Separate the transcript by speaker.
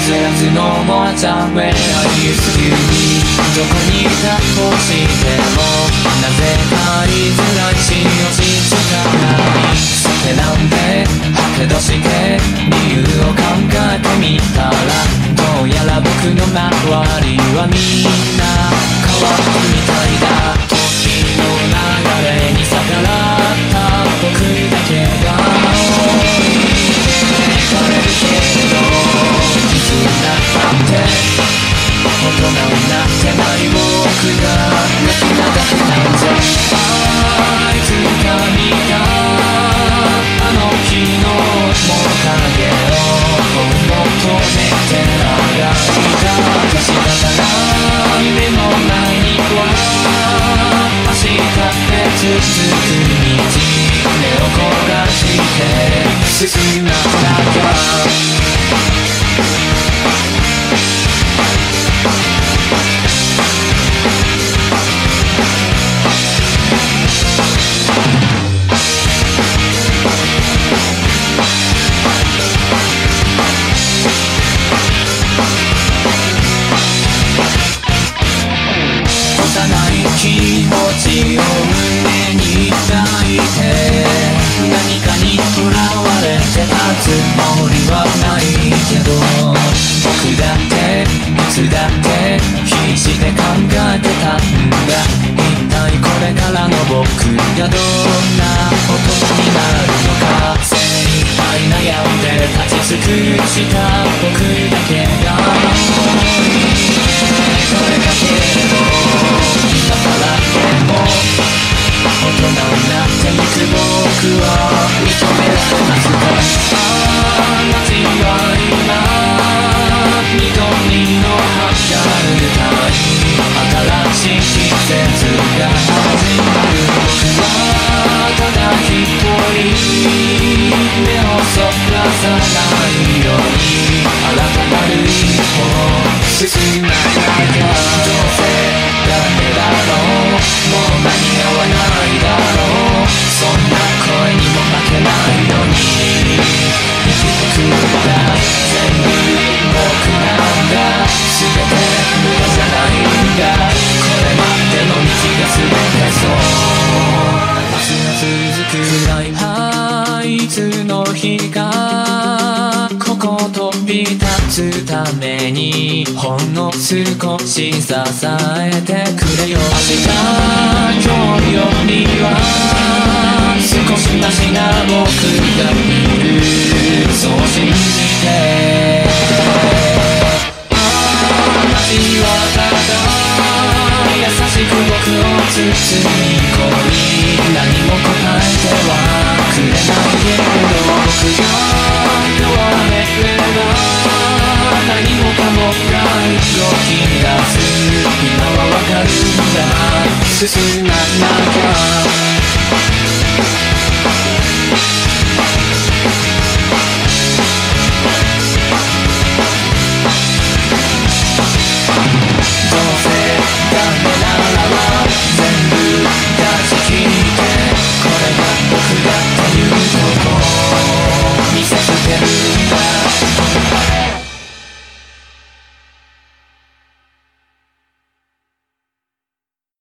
Speaker 1: せずのおもちゃめありすぎにどこにいたとしてもなぜになってない僕が泣きなだけなんじゃあいつか見たあの日の面影を求めてあがいた仕方ない目の前には明日って続く道目を焦がして進まてたんだ一体これからの僕がどんな男になるのか精一杯悩んで立ち尽くした僕だけがこれだけ歩進まなきゃどうせダメだろうもう間に合わないだろうそんな声にも負けないためにほんの少し支えてくれよ。明日今日よりは少しマシな僕がいる。そう信じてだ進まなき